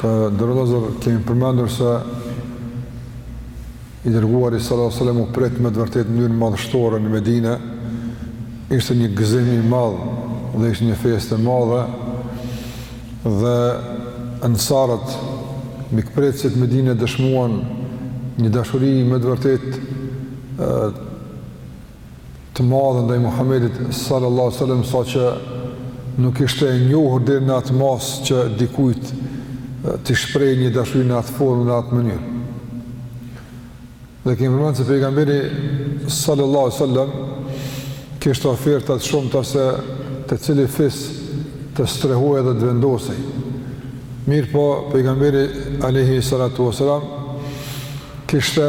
Të nderuar vëllezër, kemi përmendur se i dërguari sallallahu sallam u prit me të vërtetë në mënyrë madhështore në Medinë, ishte një gëzim i madh dhe ishte një festë e madhe dhe ensarët mikpritësit e Medinës dëshmuan një dashuri me të vërtetë të të madhe ndaj Muhamedit sallallahu alaihi wasallam saqë nuk ishte e njohur deri në atë masë që dikujt t'i shprehej një dashuri në atë formë në atë mënyrë. Dhe kemi përmendur se pejgamberi sallallahu alaihi wasallam kishte oferta të shumta se te cili fis të strehohej dhe të vendosej. Mirëpo, pejgamberi alaihi salatu wasallam kishte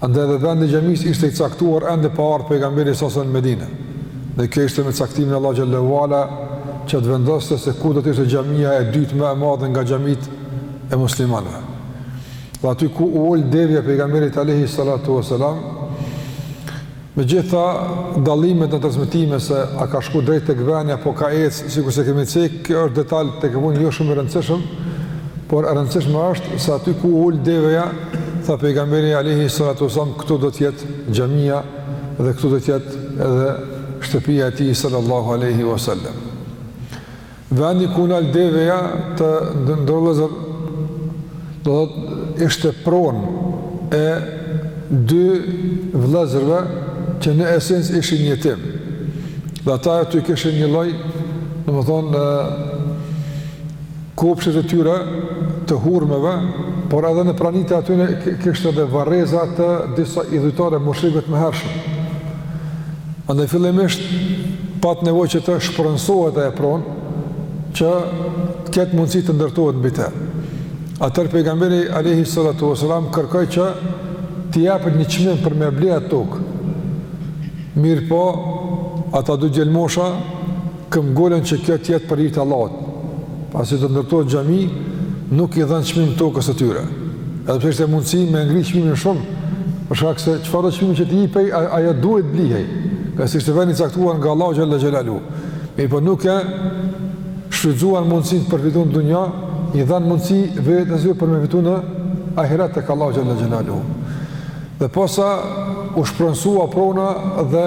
Andaj edhe vendi i xhamisë ishte i caktuar ende pa ardhur pejgamberi sa në Medinë. Dhe kjo ishte me caktimin e Allahu xhelle ue ala që të vendoste se ku do të ishte xhamia e dytë më e madhe nga xhamitë e muslimanëve. Dhe aty ku u ul deveja e pejgamberit alayhi salatu wasalam, Me gjithë dallimet në transmetime se a ka shku drejt tek vendi apo ka ecë sikurse kemi cekë, kjo është detal tekefundit jo shumë i rëndësishëm, por e rëndësishme është se aty ku u ul deveja, tha pejgamberi alejhi salatu ves selam këtu do të jetë xhamia dhe këtu do të jetë edhe shtëpia e tij sallallahu alejhi wasallam. Vendi ku u nal deveja të nderuar vëllezër, do të thotë ishte pronë e dy vëllezërve që në esencë ishin jetimë. Dhe ata aty kishin një lloj, domethënë kopshtet e tyre të hurmeve, por edhe në prani të atyre kishte edhe varreza të disa idhujtarëve mushrikëve më të hershëm. Andaj fillimisht pat nevojë që të shpronësohet ajo pronë që të ketë mundësi të ndërtohet mbi të. Atëherë pejgamberi Alehi Salatu Veselam kërkoi që t'i jepet një çmim për me ble atë tokë. Mirëpo, ata dy djelmosha, Këmbëngulën që kjo të jetë për hir të Allahut, pasi do të ndërtohet xhami, nuk i dhanë çmim tokës së tyre. Edhe pse ishte mundësi me ngrit çmimin shumë, për shkak se çfarëdo çmimi që të jepej, ajo duhet të blihej, pasi ishte vendi i caktuar nga Allahu xhalla xhelalu. Mirëpo nuk e shfrytzuan mundësinë për me fitu në dunja, i dhanë mundësi vetes së tyre për me fitu në ahiret tek Allahu xhalla xhelalu. Dhe posa u shpronsua prona dhe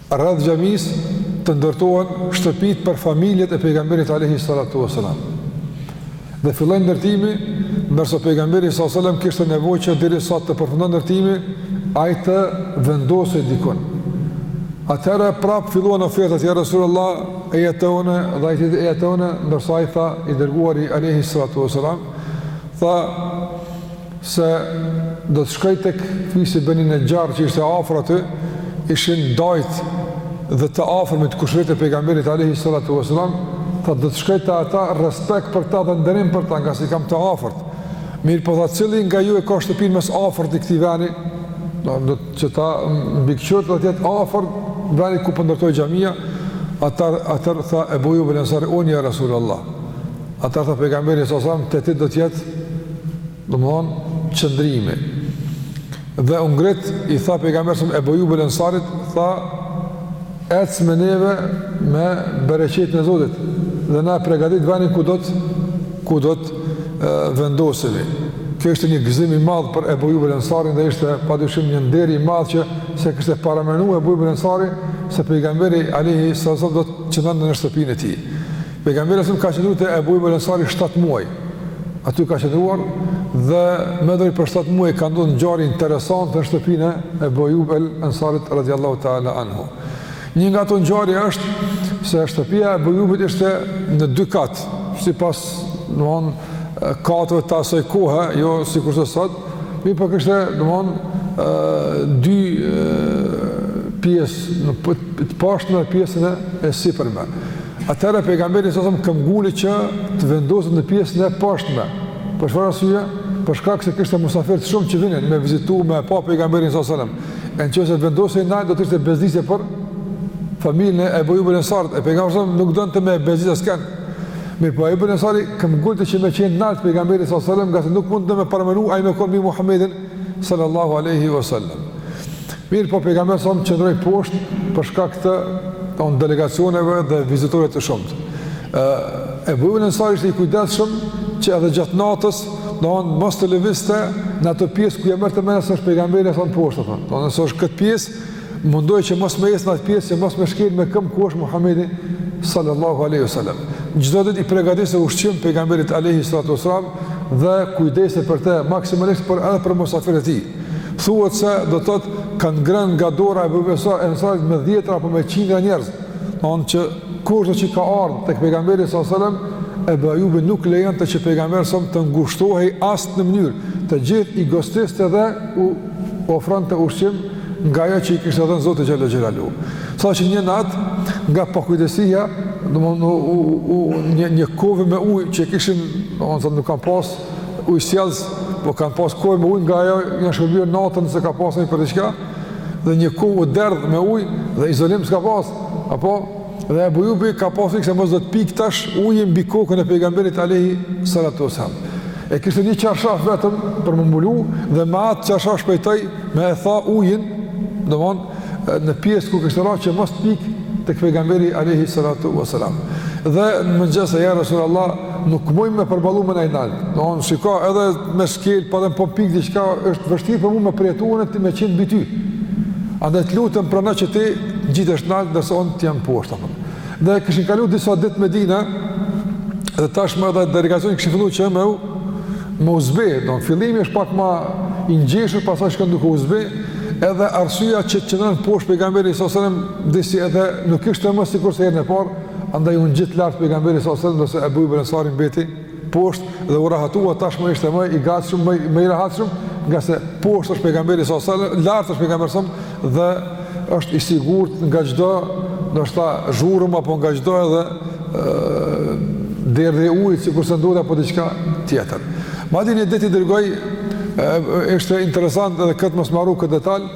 Rreth xhamisë të ndërtohen shtëpitë për familjet e Pejgamberit alejhi salatu vesselam. Dhe filloi ndërtimi, ndërsa Pejgamberi sallallahu alejhi wasallam kishte nevojë që derisa të përfundon ndërtimi, ai të vendosej dikun. Atëherë prap filluan ofertat ja Resulullah eja te unë dhe ai eja te unë, ndërsa ai tha i dërguari alejhi salatu vesselam, tha se do të shkoj tek fisi Beni Nexhar që ishte afër aty, ishin dajt dhe të afërmit, kushërijt e pejgamberit alayhi salatu wasalam, tha do të shkoj te ata respekt për ta dhe nderim për ta, ngase i kam të afërt. Mirëpo tha cili nga ju e ka shtëpinë më së afërti këtij veni? Do të thotë që ta mbikëqyrë, të jetë afër venit ku po ndërtohej xhamia, atëherë tha Ebu Ejub el Ansari, unë ja Rasulullah. Atëherë tha pejgamberi sallallahu alejhi wasallam te ti do të jetë domthon qëndrimi. Dhe u ngrit i tha pejgamberi sallallahu alejhi wasallam Ebu Ejub el Ansarit tha ec me neve me bereqetin e Zotit dhe na e pregadit venin ku do të ku do të vendosemi. Kjo ishte një gëzim i madh për Ebu Ejub el Ansarin dhe ishte pa dyshim një nder i madh që s'e kishte paramenu Ebu Ejub el Ansari se pejgamberi alejhi salatu vesselam do të qëndronte në shtëpinë e tij. Pejgamberi sallallahu alejhi wasallam ka qëndruar te Ebu Ejub el Ansari 7 muaj. Aty ka qëndruar dhe domthon për 7 muaj ka ndodhur ngjarje interesante në shtëpinë e Ebu Ejub el Ansarit radhiyallahu ta'ala anhu. Një nga ato ngjarje është se shtëpia e Ebu Ejubit ishte në dy kat, sipas domthon kateve të asaj kohe, jo sikurse sot, mirëpo kishte domthon dy pjesë, të poshtme pjesën e sipërme. Atëherë pejgamberi sa më këmbguli që të vendoset në pjesën e poshtme. Për çfarë arsye? Për shkak se kishte musafirë shumë që vinin me vizitu me pa pejgamberin sa selam. E në qëse vendosej ndaj do të ishte bezdisje për familjen e Abu Ibn Sa'd. E pejgamberi sa nuk donte me bezdisje skan. Mirë po Ibn Sa'd këmbguli që më qenë ndaj pejgamberit sa selam, gazet nuk mund të më parmenu ai me kon me Muhamedit sallallahu aleyhi wa sallam. Mirë po pejgamberi sa më qëndroj poshtë përshka këtë të në delegacioneve dhe vizitorit të shumët. E bujën e nësar ishte i kujdetë shumë që edhe gjatë natës në onë mos të leviste në atë pjesë ku e mërë të mene së është pejgamberi e sa më poshtë. Në onë së është këtë pjesë Mundohej që mos me ecë në atë pjesë, që mos me shkel me këmbë ku është Muhamedi sallallahu alaihi wasallam. Çdo ditë i përgatiste ushqim pejgamberit alaihi salatu wasallam dhe kujdesej për të maksimalisht por edhe për mysafirët e tij. Thuhet se do të thotë kanë ngrënë nga dora e Ebu Ejub el Ensarit me dhjetra apo me qindra njerëz. Domthon që kushdo që ka ardhur tek pejgamberi sallallahu alaihi wasallam Ebu Ejubi nuk lejonte që pejgamberi sallallahu alaihi wasallam të ngushtohej asnjë mënyrë. Të gjithë i gostiste dhe u ofronte ushqim nga ajo që i kishte dhënë Zoti xhele xhelaluhu. Saqë një natë nga pakujdesia, domthonë u, u, u, u një një kovë me ujë që kishin, domthonë nuk kanë pas ujësjellës, po kanë pas kovë me ujë nga ajo janë shërbyer natën se ka pasur për diçka dhe një kovë u derdh me ujë dhe izolim s'ka pas. Apo Dhe Ebu Ejubi ka pas frikë se mos do të pikë tash uji mbi kokën e pejgamberit alejhi salatu ve selam. E kishte një çarshaf vetëm për me u mbulu dhe me atë çarshaf shpejtoi me e tha ujën domthonë në pjesë ku kishte ra që mos të pikë tek pejgamberi alejhi salatu ve selam. Dhe në mëngjes e, ja Resulallah nuk mund me përballu me ndejt nalt. Domthonë shiko edhe me shkel, po edhe po pik diçka është vështirë për mua me përjetu unë me qenë mbi ty. Andaj të lutem prano që të ngjitesh nalt ndërsa unë të jam poshtë apo. Dhe kishin kalu disa ditë në Medina dhe tashmë edhe delegacionet kishin filluar që me u, me u zbeh, domthonë fillimi është pak ma i ngjeshur, pastaj shkon duke u zbeh, edhe arsyeja që të qëndron poshtë pejgamberi sallallahu alejhi ve selem disi edhe nuk ishte më sikur se herën e parë Andaj u ngjit lart pejgamberi sallallahu alejhi ve selem, ndërsa Ebu Ejub el Ensari mbeti poshtë dhe u rahatua tashmë ishte më i gatshëm, më, më i rahatshëm, ngase poshtë është pejgamberi sallallahu alejhi ve selem, lart është pejgamberi sallallahu alejhi ve selem dhe është i sigurt nga çdo, ndoshta zhurmë apo nga çdo edhe derdhje e ujit, sikurse ndodhi apo diçka tjetër. Madje një ditë i dërgoi, ishte interesant edhe këtë mos me harru këtë detal,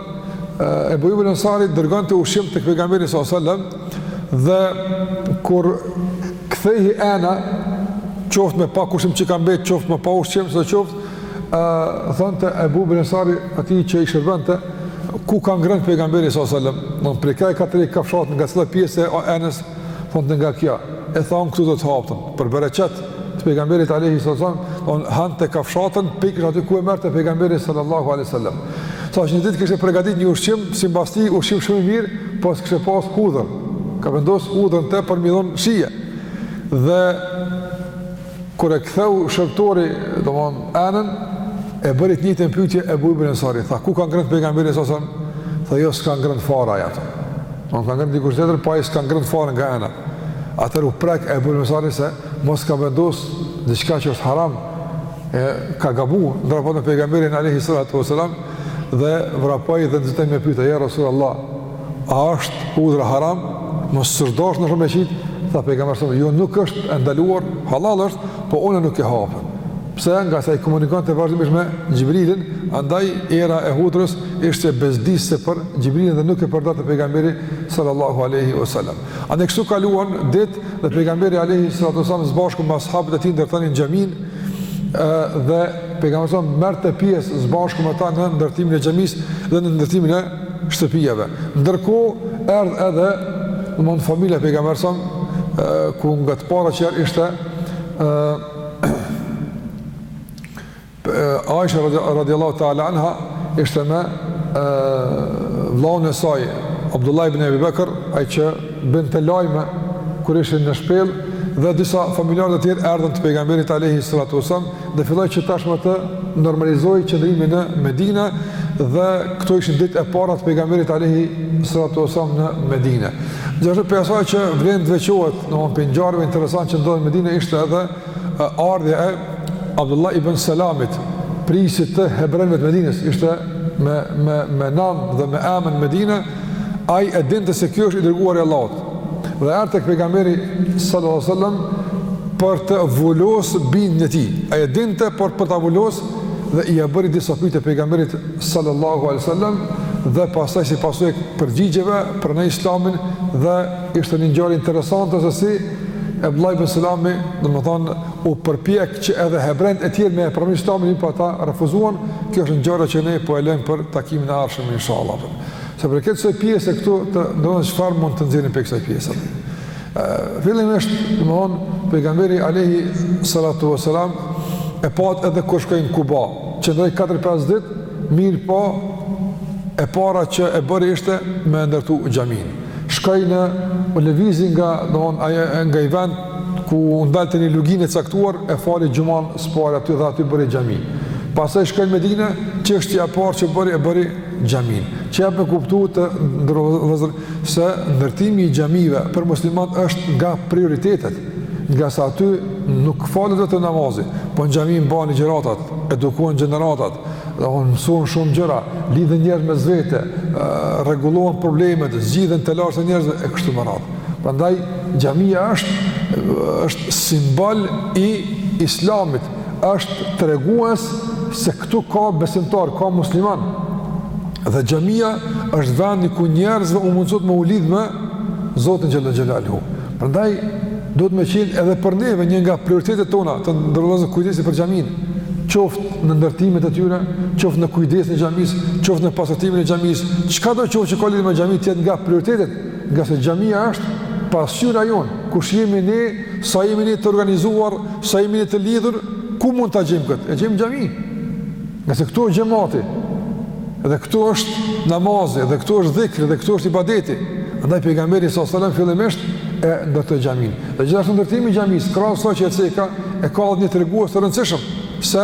Ebu Ejub el Ensari dërgonte ushqim te pejgamberi sallallahu alejhi ve selem, dhe kur kthehej ena qoftë me pak ushqim që ka mbet qoftë me pa ushqim sido qoftë ë thonte Ebu Ejub el Ensari atij që i shërbente ku ka ngrënë pejgamberi sallallahu alejhi ve selem domthonë prej kah ka tërhek kafshatë nga cila pjesë e enës thonte nga kjo e thon këtu do të ha, po thon, për bereqet të pejgamberit alejhi selam, domthonë hante kafshatën pikërisht aty ku e merrte pejgamberi sallallahu alejhi ve selem. Saqë një ditë kishte përgatit një ushqim, simbas tij ushqim shumë i mirë, po se kishte pas hudhër, ka vendos hudhër në të për me i dhonë shije. Dhe, kur e ktheu shërbëtori, domthonë enën, e bëri të njëjtën pyetje Ebu Ejub el Ensari, tha, ku ka ngrënë pejgamberi sallallahu alejhi ve selem, tha, jo, s'ka ngrënë fare, ja, Mund ka ngrënë dikush tjetër, po ai s'ka ngrënë fare nga ena. Atëherë u prek Ebu Ejub el Ensari se mos ka vendos diçka që është haram, e ka gabu, në raport me pejgamberin alejhi salatu ve selam, dhe vrapoi dhe nxitoi me pyet, ja Resulallah, a është hudhra haram, mos sërdosh në shumë e qitë, tha pejgamberi sallallahu alejhi ve selem, jo nuk është e ndaluar, hallall është, po unë nuk e ha, po thon. Pse? Nga sa i komunikonte vazhdimisht me Xhibrilin, andaj era e hudrës ishte bezdisëse për Xhibrilin dhe nuk e përdorte pejgamberi sallallahu alaihi wasallam. Andaj kështu kaluan ditë dhe pejgamberi alaihi salatu wasallam së bashku me ashabët e tij ndërtonin xhaminë dhe pejgamberi sallam merrte pjesë së bashku me ta në ndërtimin e xhamisë dhe në ndërtimin e shtëpive. Ndërkohë erdh edhe domthon familja e pejgamberit sallam ku nga të parat që ishte Aisha radiallahu ta'ala anha ishte me vllaun e saj Abdullah ibn Ebi Bekër ai që bënte lajme kur ishin në shpellë dhe disa familjarë të tjerë erdhën të pejgamberit alaihi salatu wasallam dhe filloi që tashmë të normalizohet qëndrimi në Medine dhe këto ishin ditët e para të pejgamberit alaihi salatu wasallam në Medine. Gjithashtu prej asaj që vlen të veçohet Domethënë prej ngjarjeve interesante që ndodhën në Medine ishte edhe ardhja e Abdullah ibn Salamit, prijësit të hebrenve të Medinës, ishte me, me, me nam dhe me emër në Medine, ai e dinte se ky është i dërguari i Allahut. Dhe erdh tek pejgamberi sallallahu sallam për ta vulos bindjen e tij. Ai e dinte por, për ta vulos dhe ia bëri disa pyetje pejgamberit sallallahu sallam dhe pastaj si pasojë e përgjigjeve pranoi islamin dhe Ishte një ngjarje interesante se si Abdullah ibn Salami, domethënë u përpoq që edhe hebrejt e tjerë me e pranu Islamin, mirëpo ata refuzuan. Kjo është ngjarja që ne po e lëmë për takimin e ardhshëm inshallah. Sa i përket kësaj pjese këtu të ndalemi se çfarë mund të nxjerrim prej kësaj pjese. Fillimisht, domethënë pejgamberi alayhi salatu wasalam e patë edhe kur shkoi në Kuba, qëndroi 4-5 ditë, mirëpo e para që e bëri ishte me ndërtu xhaminë. shkoi në, lëvizi nga domthon nga ai vend ku u ndal te një luginë e caktuar e fali xhumanë së pari aty dhe aty bëri xhami. Pastaj shkoi në Medinë, çështja e parë që bëri e bëri xhaminë. Që jep me kuptu të nderuar vëllezër se ndërtimi i xhamive për muslimanët është nga prioritetet, ngase aty nuk falet vetëm namazi, po në xhami bëhen ligjëratat, edukohen gjeneratat, domethënë mësohen shumë gjëra, lidhen njerëzit mes vete, rregullohen problemet, zgjidhen telashet e njerëzve e kështu me radhë. Prandaj xhamia është është simbol i islamit, është tregues se këtu ka besimtar, ka musliman. Dhe xhamia është vendi ku njerëzve u mundësot me u lidh me Zotin Xhele Xhelaluhu. Prandaj duhet me qenë edhe për neve një nga prioritetet tona të nderuar vëllezër kujdesi për xhaminë, qoftë në ndërtimet e tyre, qoftë në kujdesin e xhamisë, qoftë në pastrimin e xhamisë, çkado qoftë që ka lidhje me xhami të jetë nga prioritetet, ngase xhamia është pasqyra jonë, kush jemi ne, sa jemi ne të organizuar, sa jemi ne të lidhur, ku mund ta gjejmë këtë? E gjejmë n'xhami. Ngase këtu është xhemati, dhe këtu është namazi, dhe këtu është dhikri, dhe këtu është ibadeti. Andaj pejgamberi alejhi selam fillimisht e ndërtoi xhaminë. Dhe gjithashtu ndërtimi i xhamisë, krahas asaj që e ceka, e ka edhe një tregues të rëndësishëm se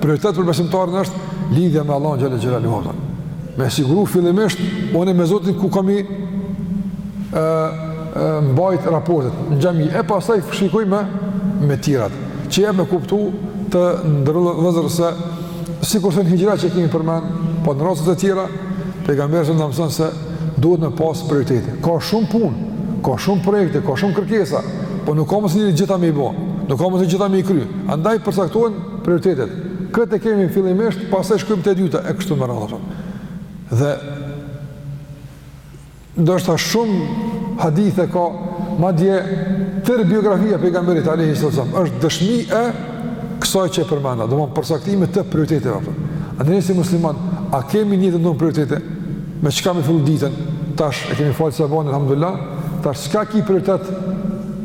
prioritet për besimtarin është lidhja me Allahun xhelle xhelaluhu. Me i siguru fillimisht unë me Zotin ku kam me i mbajt raportet në xhami e pastaj shkoj me me tjerat. Që jep me kuptu të nderuar vëllezër se, sikurse në hixhret që kemi përmend, po në rrasët e tjera, pejgamberi alejhi selam na mëson se duhet me pasë prioritete. Ka shumë punë, ka shumë projekte, ka shumë kërkesa, po nuk ka mundësi njeri t'gjitha me i bo, nuk ka mundësi njeri t'gjitha me i kry. Andaj përcaktohen prioritetet. Këtë e kemi fillimisht, pastaj shkojmë te e dyta, e kështu me radhë. Dhe Ndoshta shumë hadithe ka, madje tërë biografia e pejgamberit alejhi selam është dëshmi e kësaj që e përmenda, domethënë përcaktimit të prioriteteve apo. Andaj ne si musliman, a kemi në jetën tonë prioritete me çka me fillu ditën? Tash e kemi falë sabahun alhamdulillah, tash çka ki prioritet?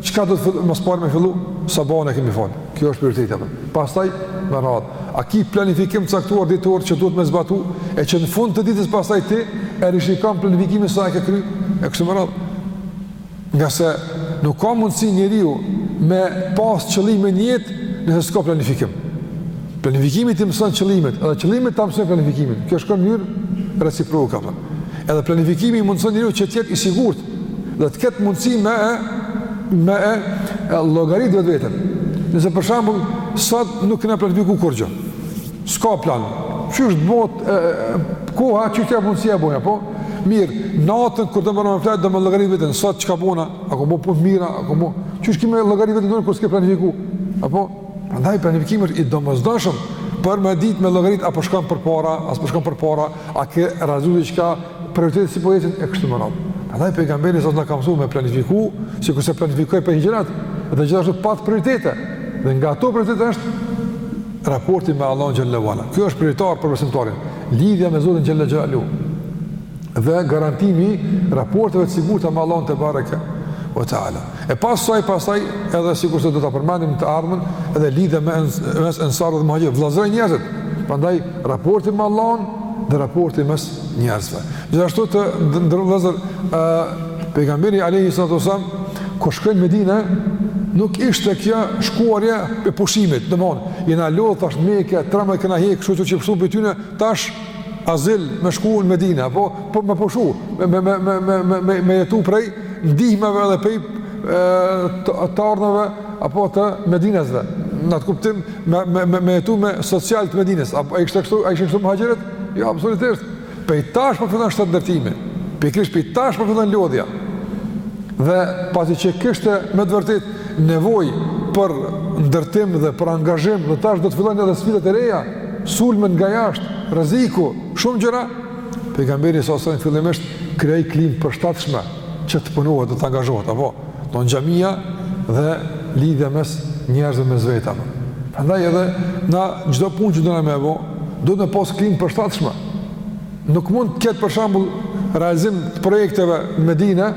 Çka do të fillu, më së pari me fillu? Sabahun e kemi falë. Kjo është prioritet apo? Pastaj me radhë, a ki planifikim të caktuar ditor që duhet me zbatu, e që në fund të ditës pastaj ti e rishikon planifikimin sa e ke kry, e kështu me radhë. Ngase nuk ka mundësi njeriu me pas qëllime n'jetë nëse s'ka planifikim. Planifikimi t'i mëson qëllimet, edhe qëllimet ta mësojnë planifikimin. Kjo shkon në mënyrë reciproke. Edhe planifikimi i mundëson njeriut që t'jetë i sigurt, Dhe të ketë mundësi me e, me e, e llogarit edhe veten. Nëse për shembull, sot nuk kena planifiku kurgjë. S'ka plan. Qysh t'bohet, e, koha që t'jetë mundësia e boja, po? Mirë, natën kur të biem me fjetë, dhe me llogarit veten, sot çka bona, a kom bo punë t'mira, a kom bo... Qysh ki me llogarit veten dërë, kur s'ke planifiku? Apo? Andaj planifikimi është i domosdoshëm, për me ditë me llogarit, a po shkon përpara, a s'po shkon përpara, A ke realizu diçka, prioritetet si po ecin e kështu me radhë. Andaj pejgamberi alejhi selam na ka msu me planifiku, sikurse planifikoi për hixhret, dhe gjithashtu pat prioritete. Dhe nga ato prioritete është raporti me Allahun xhelle ve ala. Kjo është prioritare për besimtarin. Lidhja me Zotin xhelle xhelaluhu. Dhe garantimi i raporteve të sigurta me Allahun tebareke ve teala. E pas saj pastaj edhe sikurse do ta përmendim të ardhmen edhe lidhja mes ensar dhe muhajir, vëllazëroi njerëzit. Prandaj raporti me Allahun dhe raporti mes njerëzve. Gjithashtu të nderuar vëllezër, pejgamberi alejhi salatu ves-selam, kur shkoi n'Medine, nuk ishte kjo shkuarje e pushimit, domethënë, jena lodhë, tash n'Meke, trembëdhjetë vjet kena hekë, kështu që që pësu për tyne, tash azil me shku në Medinë apo po me pushu, me me me me me me me me jetu prej ndihmave edhe prej tjerëve apo të Medinasve. Në atë kuptim me me me me jetu me social të Medinës. Apo ai kishte kështu, ai kishte kështu muhaxhirët? Jo, absolutisht. Prej tash po fillon shtetndërtimi. Pikërisht prej tash po fillon lodhja. Dhe pasi që kishte me të vërtetë nevojë për ndërtim dhe për angazhim, dhe tash do të fillojnë edhe sfidat e reja. sulmet nga jashtë, rreziku, shumë gjëra, pejgamberi s.a.s. fillimisht krijoi klim përshtatshme që të punohet dhe të angazhohet apo domethënë xhamia dhe lidhja mes njerëzve mes vete. Prandaj edhe na çdo punë që dona me e bo, duhet me pas klim përshtatshme. Nuk mund të ketë për shembull realizim të projekteve në Medinë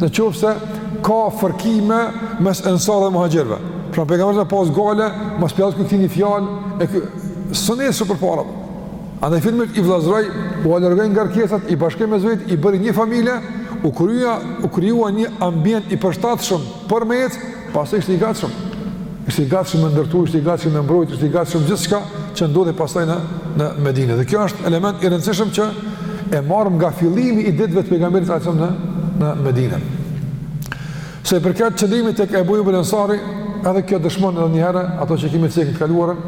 në qoftë se ka fërkime mes ensarëve dhe muhaxhirëve. Pra pejgamberi me pas gajle, mos po i tha ky këtij një fjalë e s'ka me shku përpara. Andaj fillimisht i vëllazëroi u largoi ngarkesat i bashkoi mes veti i bëri një familje, u krija u krijua një ambient i përshtatshëm për me Pastaj ishte i gatshëm. Ishte i gatshëm me ndërtu, ishte i gatshëm me mbrojt, ishte i gatshëm gjithçka që ndodhi pastaj në, në Medine. Dhe kjo është element i rëndësishëm që e marrim nga fillimi i ditëve të pejgamberit a.s. në, në Medine. Sa i përket qëndrimit te Ebu Ejub el-Ensari, edhe kjo dëshmon edhe njëherë, ato që kemi cekë në të kaluarën,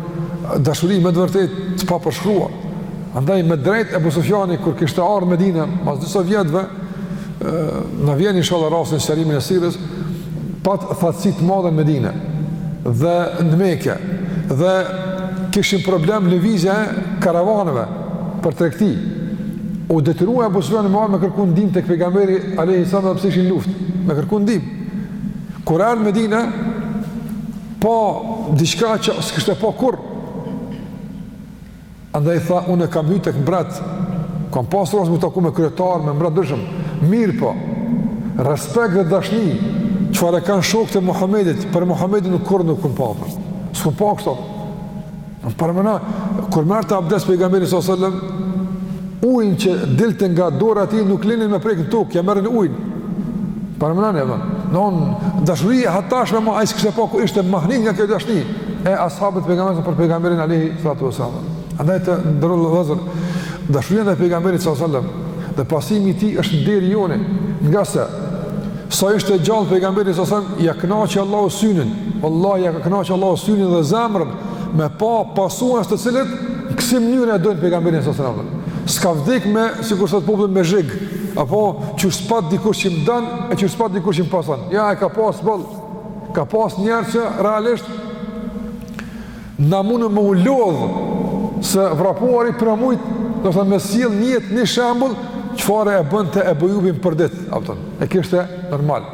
dashuri me të vërtetë të papërshkruar, Andaj me drejt Ebu Sufjani, kur kishte ardhë n'Medine, mas disa vjetëve, na vjen inshallah rasti n'sqarimin e sirës, pat thatësi t'madhe në Medine, dhe në meke, dhe kishin problem në lëvizjen e karavanëve për tregti. U detyrua Ebu Sufjani ma me kërku ndim tek pejgamberi alejhi selam edhe pse ishin n'luftë, me kërku ndim. Kur erdh n'Medine, pa diçka që s'kishte pa kurrë, Andaj tha, unë kam hy tek mbret, kam pasur rast me u taku me kryetar, me mbretër t'ndryshëm, mirëpo respekt dhe dashni çfarë e kanë shokët e Muhamedit për Muhamedin nuk kurrë nuk kam parë. S'kam pa kështu. Paramendo, kur merrte abdes pejgamberi s.a.s. Ujin që dilte nga dora e tij nuk linin me prek në tokë, ja merrnin ujin. Paramendone vlla. Domethënë dashni e hatashme, ai sikur po ishte mahnit nga kjo dashni e ashabëve të pejgamberit për pejgamberin alejhi sallallahu alaihi wasallam. Andaj të nderuar vëllezër dashuria ndaj pejgamberit sallallahu alaihi wasallam dhe pasimi i tij është nderi jonë. Ngase sa ishte gjallë pejgamberi sallallahu alaihi wasallam ja kënaqi Allahu synin. Wallahi ja kënaqi Allahu synin dhe zemrën me pa pasues të cilët në kësi mënyre e dojnë pejgamberin s.a.s., apo. S'ka vdek me, sikur thotë populli me zhig, apo që s'pat dikush që më don, e që s'pat dikush që më pason. Jo, e ka pas boll, ka pas njerëz që realisht na mundë me u lodh se vrapuari për me mujtë ndoshta me sjell n'jetë një shembull, çfarë e bënte Ebu Ejubi për ditë, apo e kishte normal.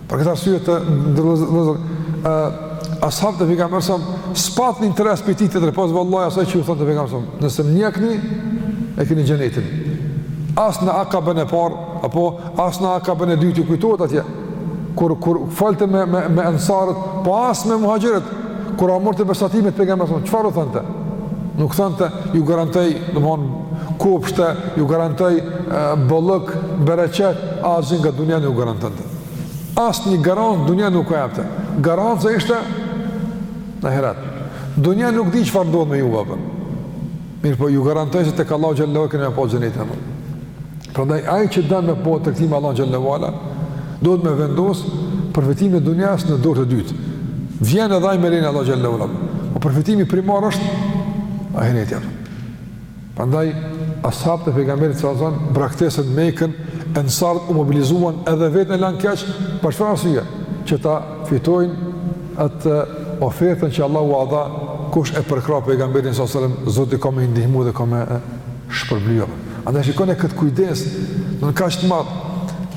Për këtë arsye të nderuar vëllezër, ë ashabët e pejgamberit s.a.s. s'patën interes përtej të drejtë, pas vallahi asaj që u thotë pejgamberi. Nëse më ndjekni, e keni xhenetin. As në akabën e parë, apo as në akabën e dytë kujtohet atje kur kur folte me me me ansarët, po as me muhaxhirët, kur ua merrte besatimet pejgamberi, çfarë u thonte? Nuk thonte ju garantoj, domthon kopshte, ju garantoj bollëk, bereqet, asgjë nga dunia nuk garantonte. Asnjë garancë dunjaje nuk e epte. Garanca ishte në ahiret. Dunja nuk di çfarë ndodh me juve, apo. Mirëpo ju garantoj se tek Allahu xhelle ve ala keni me pas xhenetin e më. Prandaj, ai që don me bo tregti me Allahun xhelle ve ala, duhet me vendos përfitimin e dunjasë në dorë të dytë. Vjen edhe ajo me lejen e Allahut xhelle ve ala. Po përfitimi primar është ahireti. Prandaj, ashabët e pejgamberit s.a.s. braktisën Mekën, ensarët u mobilizuan edhe veten e lanë keq, për çfarë arsye, që ta fitojnë atë ofertën që Allahu ua dha, kush e përkrah pejgamberin s.a.s., zoti ka me i ndihmu dhe ka me shpërbly. Andaj shikone këtë kujdes, domethënë kaq të madh,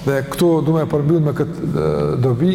dhe këtu du me përmbyll me këtë dobi,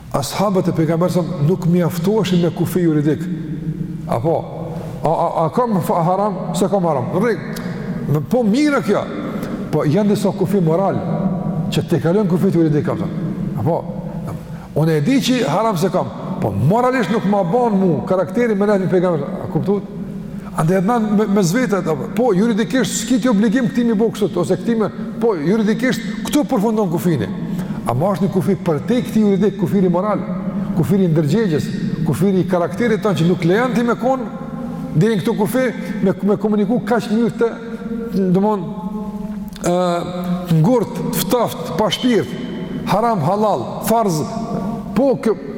Ashabët e pejgamberit s.a.s. nuk mjaftoheshin me kufi juridik. Apo a a a kam haram, s'e kam haram. Në rregull, po mirë kjo. Po janë disa kufi moral që tejkalojnë kufijtë juridik apo. Apo unë e di që haram s'e kam, po moralisht nuk ma bën mua karakteri me lanë pejgamberin. A kuptuat? Andaj edhe me, me pvete, po, juridikisht, s'ki ti obligim këtij me i bo kështu, ose këtij me, po, juridikisht, këtu përfundon kufini. Ama është një kufi përtej këtij juridik, kufiri moral, kufiri i ndërgjegjes, kufiri i karakterit tonë që nuk lejon ti me konë deri në këto kufi, me, me komuniku kaq ngurtë, domethënë, e, ngurt, ftoft, pa shpirt, haram, halal, farz, po, kë,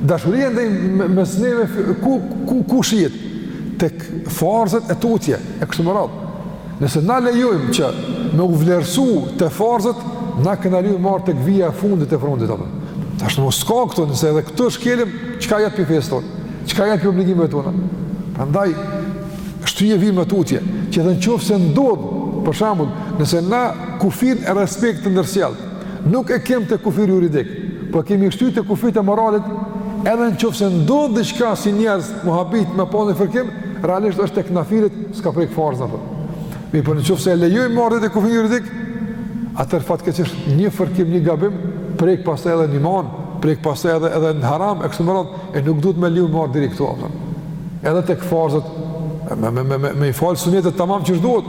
Dashuria ndërmes neve ku ku ku shihet tek farzat e tutje e kështu me radhë. Nëse na lejojmë që me u vlerësu te farzet, na kena leju me ardh tek vija e fundit e frontit atë. Tashti më s'ka këtu, nëse edhe këtu shkelim, çka jet prej fesë tonë? Çka jet prej obligimeve tona? Prandaj, shtyje vijën më tutje, që edhe në qoftë se ndodh, për shembull, nëse na kufin e respektit të ndërsjellë, Nuk e kemi tek kufiri juridik, po e kemi shty te kufiri i moralit, edhe në qoftë se ndodh diçka si njerëz, muhabet, me pas një fërkim, realisht është tek nafilet, s'ka prek farzin fërkimi. Mirëpo në qoftë se e lejoj me ardh deri te kufiri juridik, atëherë fakti që është një fërkim, një gabim, prek pastaj edhe në iman, prek pastaj edhe edhe në haram, e kështu me radhë, e nuk duhet me leju me ardh deri këtu, apëton. edhe tek farzet, me, me, me, me, me i falë sunetet tamam qysh duhet,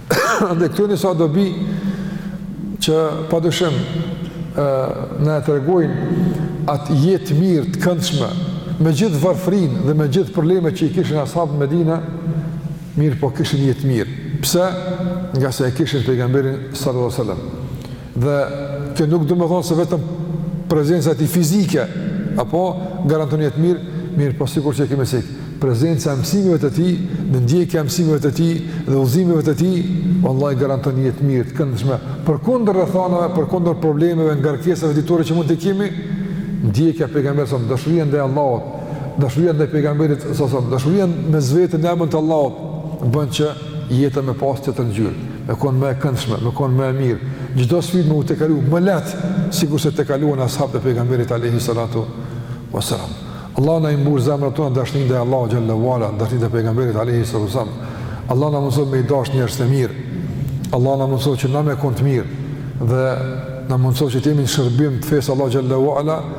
Dhe këto janë disa dobi që pa dyshim na e tregojnë atë jetë mirë të këndshme, me gjithë varfërinë dhe me gjithë problemet që i kishin ashabët në Medinë, mirëpo kishin jetë mirë. Pse? Ngase e kishin pejgamberin sallallahu sallam. Dhe kjo nuk do me thonë se vetëm prezenca e tij fizike, apo, garanton jetë mirë, mirëpo sikur që e kemi cek, prezenca e mësimeve të tij, ndjekja e mësimeve të tij, dhe udhëzimeve të tij, vallahi garanton jetë mirë, të këndshme, përkundër rrethanave, përkundër problemeve, ngarkesave ditore që mund t'i kemi, ndjekja e pejgamberit sëmë, dashuria ndaj Allahut, dashuria ndaj pejgamberit sëmë, dashuria mes veti në emën të Allahut, bën që, jeta me pas tjetër ngjyrë, me kon më e këndshme, me kon më e mirë, çdo sfidë me u tejkalu më lehtë sikurse tejkaluan ashabët e pejgamberit alayhi salatu wasalam. Allahu na i mbush zemrat tona dashninë ndaj Allahut xhalla wala, dashninë ndaj pejgamberit alayhi salatu wasalam. Allahu na mundëso me i dashtë njerëzit e mirë. Allahu na mundëso që na me kon të mirë dhe na mundëso që të jemi në shërbim të fesë së Allahut xhalla wala.